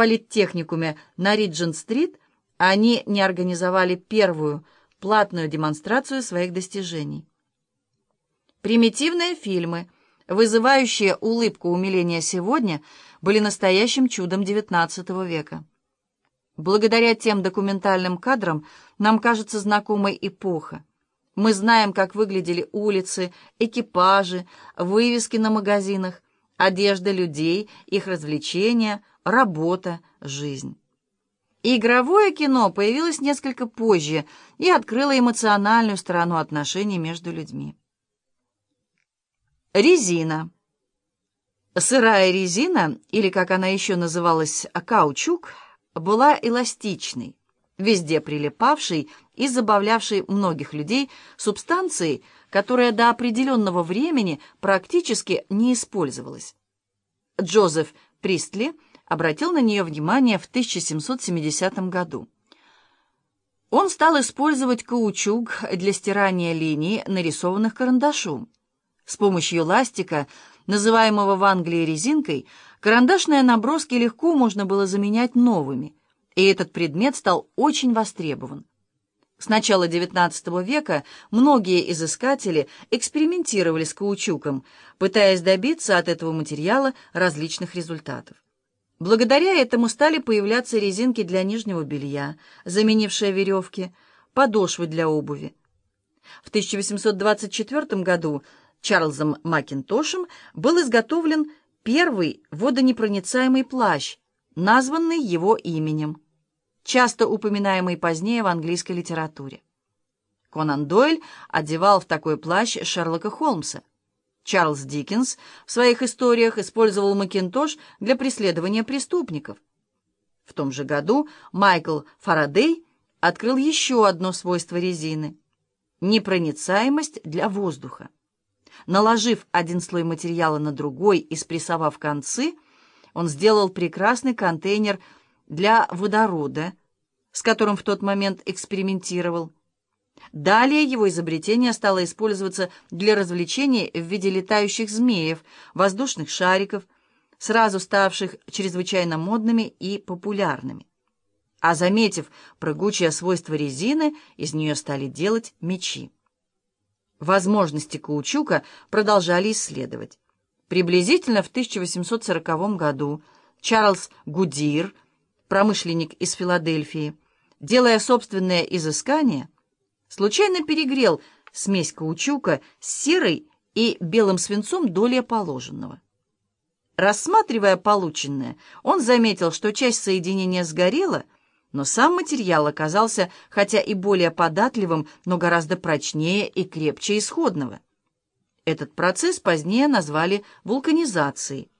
политтехникуме на Риджент-стрит они не организовали первую платную демонстрацию своих достижений. Примитивные фильмы, вызывающие улыбку умиления сегодня, были настоящим чудом XIX века. Благодаря тем документальным кадрам нам кажется знакомой эпоха. Мы знаем, как выглядели улицы, экипажи, вывески на магазинах, одежда людей, их развлечения, работа, жизнь. Игровое кино появилось несколько позже и открыло эмоциональную сторону отношений между людьми. Резина. Сырая резина, или как она еще называлась, каучук, была эластичной, везде прилипавшей и забавлявшей многих людей субстанцией, которая до определенного времени практически не использовалась. Джозеф Пристли обратил на нее внимание в 1770 году. Он стал использовать каучук для стирания линий, нарисованных карандашом. С помощью ластика, называемого в Англии резинкой, карандашные наброски легко можно было заменять новыми, и этот предмет стал очень востребован. С начала XIX века многие изыскатели экспериментировали с каучуком, пытаясь добиться от этого материала различных результатов. Благодаря этому стали появляться резинки для нижнего белья, заменившие веревки, подошвы для обуви. В 1824 году Чарльзом Макинтошем был изготовлен первый водонепроницаемый плащ, названный его именем часто упоминаемый позднее в английской литературе. Конан Дойль одевал в такой плащ Шерлока Холмса. Чарльз Диккенс в своих историях использовал макинтош для преследования преступников. В том же году Майкл Фарадей открыл еще одно свойство резины — непроницаемость для воздуха. Наложив один слой материала на другой и спрессовав концы, он сделал прекрасный контейнер для водорода, с которым в тот момент экспериментировал. Далее его изобретение стало использоваться для развлечений в виде летающих змеев, воздушных шариков, сразу ставших чрезвычайно модными и популярными. А заметив прыгучее свойство резины, из нее стали делать мечи. Возможности каучука продолжали исследовать. Приблизительно в 1840 году Чарльз Гудир – промышленник из Филадельфии, делая собственное изыскание, случайно перегрел смесь каучука с серой и белым свинцом долей положенного. Рассматривая полученное, он заметил, что часть соединения сгорела, но сам материал оказался, хотя и более податливым, но гораздо прочнее и крепче исходного. Этот процесс позднее назвали вулканизацией.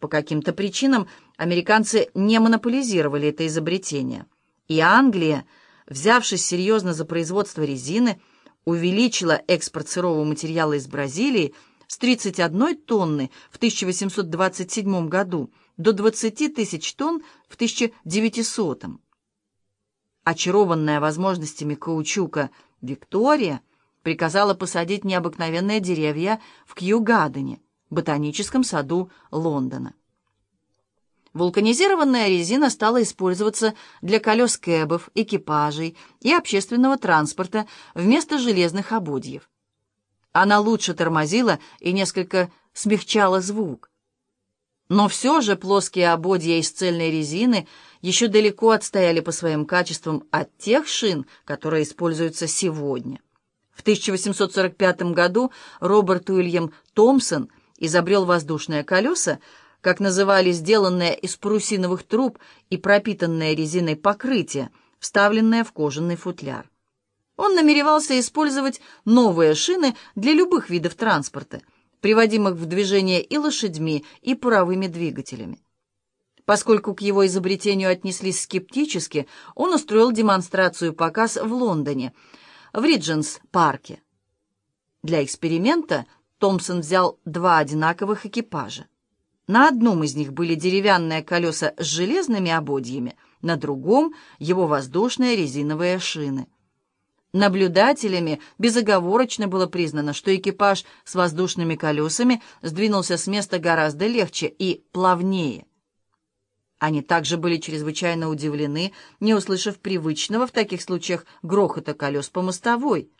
По каким-то причинам американцы не монополизировали это изобретение, и Англия, взявшись серьезно за производство резины, увеличила экспорт сырого материала из Бразилии с 31 тонны в 1827 году до 20 тысяч тонн в 1900. Очарованная возможностями каучука Виктория приказала посадить необыкновенные деревья в Кью-Гадене, ботаническом саду Лондона. Вулканизированная резина стала использоваться для колес кэбов, экипажей и общественного транспорта вместо железных ободьев. Она лучше тормозила и несколько смягчала звук. Но все же плоские ободья из цельной резины еще далеко отстояли по своим качествам от тех шин, которые используются сегодня. В 1845 году Роберт Уильям Томпсон изобрел воздушные колеса, как называли сделанное из парусиновых труб и пропитанное резиной покрытие, вставленное в кожаный футляр. Он намеревался использовать новые шины для любых видов транспорта, приводимых в движение и лошадьми, и паровыми двигателями. Поскольку к его изобретению отнеслись скептически, он устроил демонстрацию-показ в Лондоне, в Ридженс-парке. Для эксперимента – Томпсон взял два одинаковых экипажа. На одном из них были деревянные колеса с железными ободьями, на другом — его воздушные резиновые шины. Наблюдателями безоговорочно было признано, что экипаж с воздушными колесами сдвинулся с места гораздо легче и плавнее. Они также были чрезвычайно удивлены, не услышав привычного в таких случаях грохота колес по мостовой —